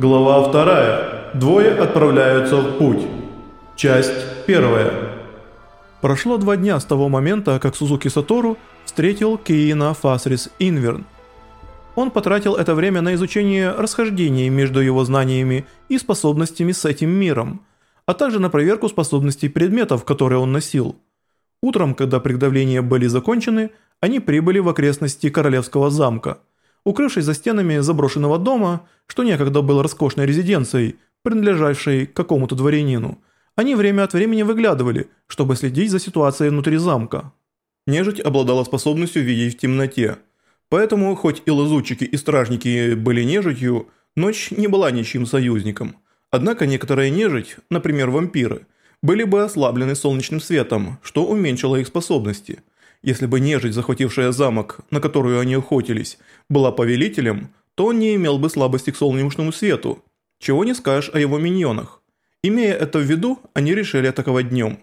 Глава вторая. Двое отправляются в путь. Часть первая. Прошло два дня с того момента, как Сузуки Сатору встретил Киина Фасрис Инверн. Он потратил это время на изучение расхождений между его знаниями и способностями с этим миром, а также на проверку способностей предметов, которые он носил. Утром, когда приготовления были закончены, они прибыли в окрестности Королевского замка – Укрывшись за стенами заброшенного дома, что некогда был роскошной резиденцией, принадлежавшей какому-то дворянину, они время от времени выглядывали, чтобы следить за ситуацией внутри замка. Нежить обладала способностью видеть в темноте. Поэтому, хоть и лазутчики и стражники были нежитью, ночь не была ничьим союзником. Однако некоторые нежить, например вампиры, были бы ослаблены солнечным светом, что уменьшило их способности – если бы нежить, захватившая замок, на которую они охотились, была повелителем, то он не имел бы слабости к солнечному свету. Чего не скажешь о его миньонах. Имея это в виду, они решили атаковать днем.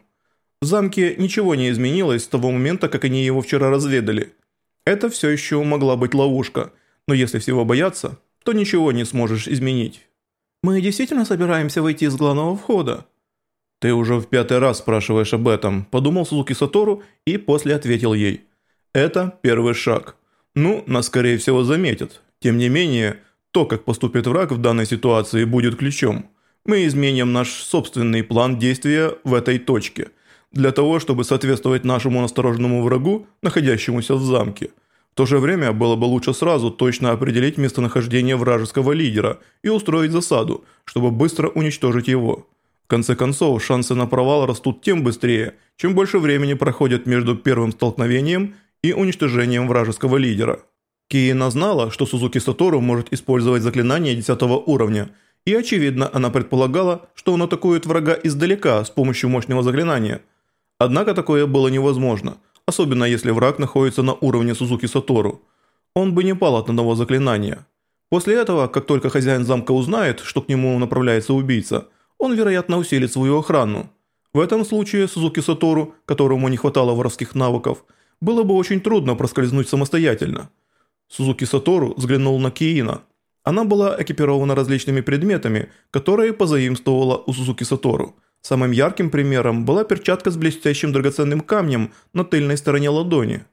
В замке ничего не изменилось с того момента, как они его вчера разведали. Это все еще могла быть ловушка, но если всего бояться, то ничего не сможешь изменить. «Мы действительно собираемся выйти из главного входа?» «Ты уже в пятый раз спрашиваешь об этом», – подумал Сузуки Сатору и после ответил ей. «Это первый шаг. Ну, нас скорее всего заметят. Тем не менее, то, как поступит враг в данной ситуации, будет ключом. Мы изменим наш собственный план действия в этой точке, для того, чтобы соответствовать нашему настороженному врагу, находящемуся в замке. В то же время было бы лучше сразу точно определить местонахождение вражеского лидера и устроить засаду, чтобы быстро уничтожить его». В конце концов, шансы на провал растут тем быстрее, чем больше времени проходит между первым столкновением и уничтожением вражеского лидера. Киина знала, что Сузуки Сатору может использовать заклинание 10 уровня, и очевидно она предполагала, что он атакует врага издалека с помощью мощного заклинания. Однако такое было невозможно, особенно если враг находится на уровне Сузуки Сатору. Он бы не пал от одного заклинания. После этого, как только хозяин замка узнает, что к нему направляется убийца – он, вероятно, усилит свою охрану. В этом случае Сузуки Сатору, которому не хватало воровских навыков, было бы очень трудно проскользнуть самостоятельно. Сузуки Сатору взглянул на Киина. Она была экипирована различными предметами, которые позаимствовала у Сузуки Сатору. Самым ярким примером была перчатка с блестящим драгоценным камнем на тыльной стороне ладони.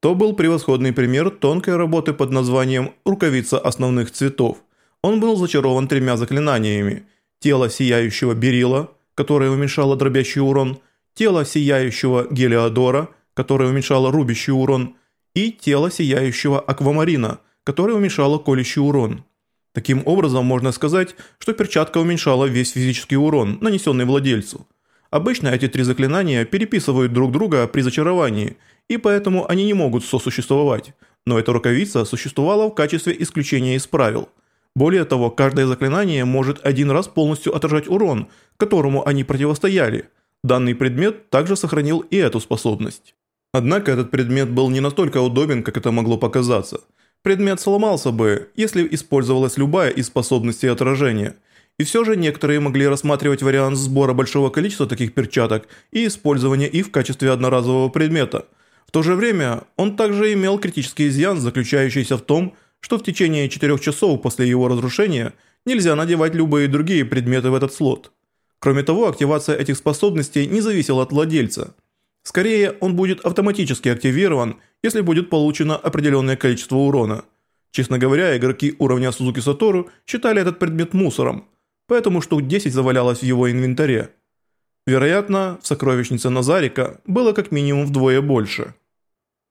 То был превосходный пример тонкой работы под названием «Рукавица основных цветов». Он был зачарован тремя заклинаниями – тело сияющего Берила, которое уменьшало дробящий урон, тело сияющего Гелиодора, которое уменьшало рубящий урон, и тело сияющего Аквамарина, которое уменьшало колющий урон. Таким образом, можно сказать, что перчатка уменьшала весь физический урон, нанесенный владельцу. Обычно эти три заклинания переписывают друг друга при зачаровании, и поэтому они не могут сосуществовать, но эта рукавица существовала в качестве исключения из правил – более того, каждое заклинание может один раз полностью отражать урон, которому они противостояли. Данный предмет также сохранил и эту способность. Однако этот предмет был не настолько удобен, как это могло показаться. Предмет сломался бы, если использовалась любая из способностей отражения. И все же некоторые могли рассматривать вариант сбора большого количества таких перчаток и использования их в качестве одноразового предмета. В то же время он также имел критический изъян, заключающийся в том, что что в течение 4 часов после его разрушения нельзя надевать любые другие предметы в этот слот. Кроме того, активация этих способностей не зависела от владельца. Скорее, он будет автоматически активирован, если будет получено определенное количество урона. Честно говоря, игроки уровня Сузуки Сатору считали этот предмет мусором, поэтому штук 10 завалялось в его инвентаре. Вероятно, в сокровищнице Назарика было как минимум вдвое больше.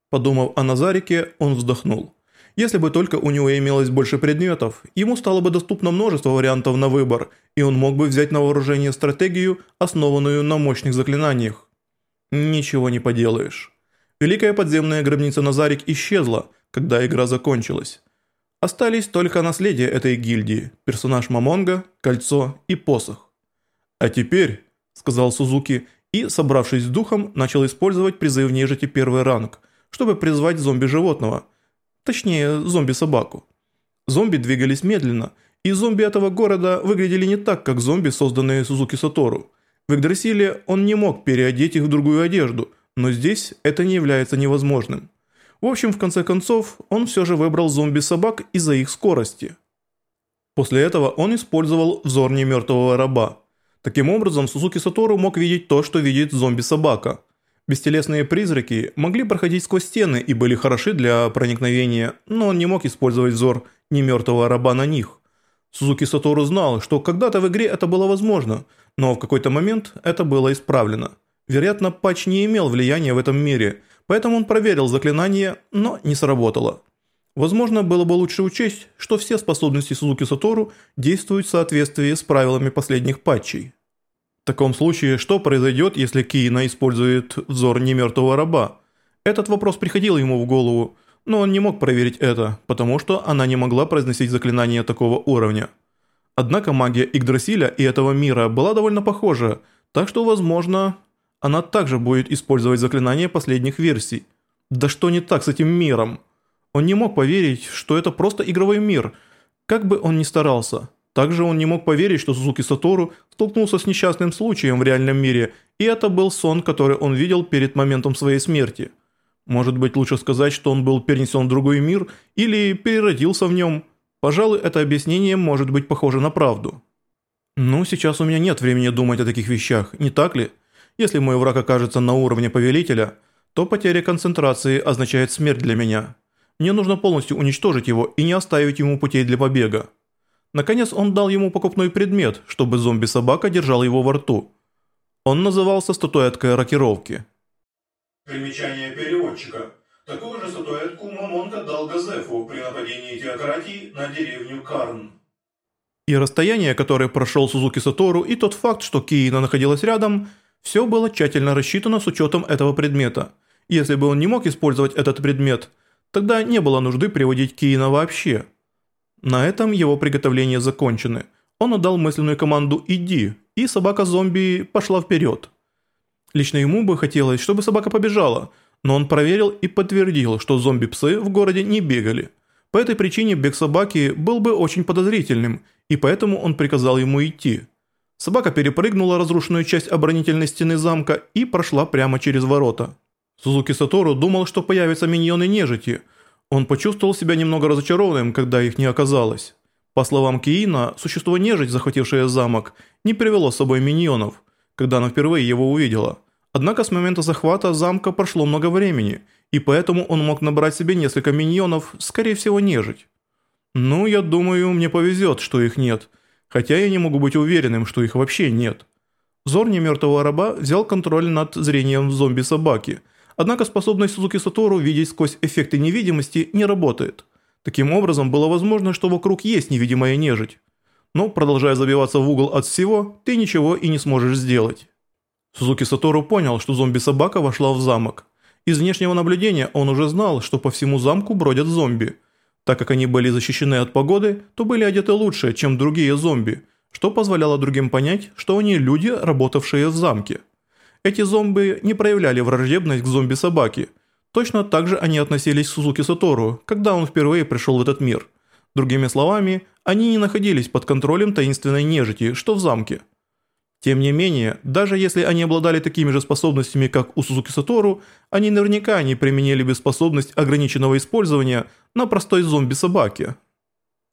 Подумав о Назарике, он вздохнул. Если бы только у него имелось больше предметов, ему стало бы доступно множество вариантов на выбор, и он мог бы взять на вооружение стратегию, основанную на мощных заклинаниях. Ничего не поделаешь. Великая подземная гробница Назарик исчезла, когда игра закончилась. Остались только наследие этой гильдии, персонаж Мамонга, кольцо и посох. «А теперь», — сказал Сузуки, и, собравшись с духом, начал использовать призыв нежити первый ранг, чтобы призвать зомби-животного — Точнее, зомби-собаку. Зомби двигались медленно, и зомби этого города выглядели не так, как зомби, созданные Сузуки Сатору. В Игдрасиле он не мог переодеть их в другую одежду, но здесь это не является невозможным. В общем, в конце концов, он все же выбрал зомби-собак из-за их скорости. После этого он использовал взор немертвого раба. Таким образом, Сузуки Сатору мог видеть то, что видит зомби-собака. Бестелесные призраки могли проходить сквозь стены и были хороши для проникновения, но он не мог использовать взор немертвого раба на них. Сузуки Сатору знал, что когда-то в игре это было возможно, но в какой-то момент это было исправлено. Вероятно, патч не имел влияния в этом мире, поэтому он проверил заклинание, но не сработало. Возможно, было бы лучше учесть, что все способности Сузуки Сатору действуют в соответствии с правилами последних патчей. В таком случае, что произойдет, если Киина использует взор немертвого раба? Этот вопрос приходил ему в голову, но он не мог проверить это, потому что она не могла произносить заклинания такого уровня. Однако магия Игдрасиля и этого мира была довольно похожа, так что, возможно, она также будет использовать заклинания последних версий. Да что не так с этим миром? Он не мог поверить, что это просто игровой мир, как бы он ни старался. Также он не мог поверить, что Сузуки Сатору столкнулся с несчастным случаем в реальном мире, и это был сон, который он видел перед моментом своей смерти. Может быть лучше сказать, что он был перенесен в другой мир или переродился в нем. Пожалуй, это объяснение может быть похоже на правду. Ну, сейчас у меня нет времени думать о таких вещах, не так ли? Если мой враг окажется на уровне повелителя, то потеря концентрации означает смерть для меня. Мне нужно полностью уничтожить его и не оставить ему путей для побега. Наконец он дал ему покупной предмет, чтобы зомби-собака держал его во рту. Он назывался статуэткой рокировки. Примечание переводчика. Такую же статуэтку Мамонка дал Газефу при нападении теократии на деревню Карн. И расстояние, которое прошел Сузуки Сатору, и тот факт, что Киина находилась рядом, все было тщательно рассчитано с учетом этого предмета. Если бы он не мог использовать этот предмет – Тогда не было нужды приводить Киина вообще. На этом его приготовления закончены. Он отдал мысленную команду «иди», и собака-зомби пошла вперед. Лично ему бы хотелось, чтобы собака побежала, но он проверил и подтвердил, что зомби-псы в городе не бегали. По этой причине бег собаки был бы очень подозрительным, и поэтому он приказал ему идти. Собака перепрыгнула разрушенную часть оборонительной стены замка и прошла прямо через ворота. Сузуки Сатору думал, что появятся миньоны нежити. Он почувствовал себя немного разочарованным, когда их не оказалось. По словам Киина, существо нежить, захватившее замок, не привело с собой миньонов, когда она впервые его увидела. Однако с момента захвата замка прошло много времени, и поэтому он мог набрать себе несколько миньонов, скорее всего нежить. Ну, я думаю, мне повезет, что их нет, хотя я не могу быть уверенным, что их вообще нет. Зор немертвого раба взял контроль над зрением зомби-собаки – Однако способность Сузуки Сатору видеть сквозь эффекты невидимости не работает. Таким образом, было возможно, что вокруг есть невидимая нежить. Но, продолжая забиваться в угол от всего, ты ничего и не сможешь сделать. Сузуки Сатору понял, что зомби-собака вошла в замок. Из внешнего наблюдения он уже знал, что по всему замку бродят зомби. Так как они были защищены от погоды, то были одеты лучше, чем другие зомби, что позволяло другим понять, что они люди, работавшие в замке. Эти зомби не проявляли враждебность к зомби-собаке. Точно так же они относились к Сузуки Сатору, когда он впервые пришел в этот мир. Другими словами, они не находились под контролем таинственной нежити, что в замке. Тем не менее, даже если они обладали такими же способностями, как у Сузуки Сатору, они наверняка не применили бы способность ограниченного использования на простой зомби-собаке.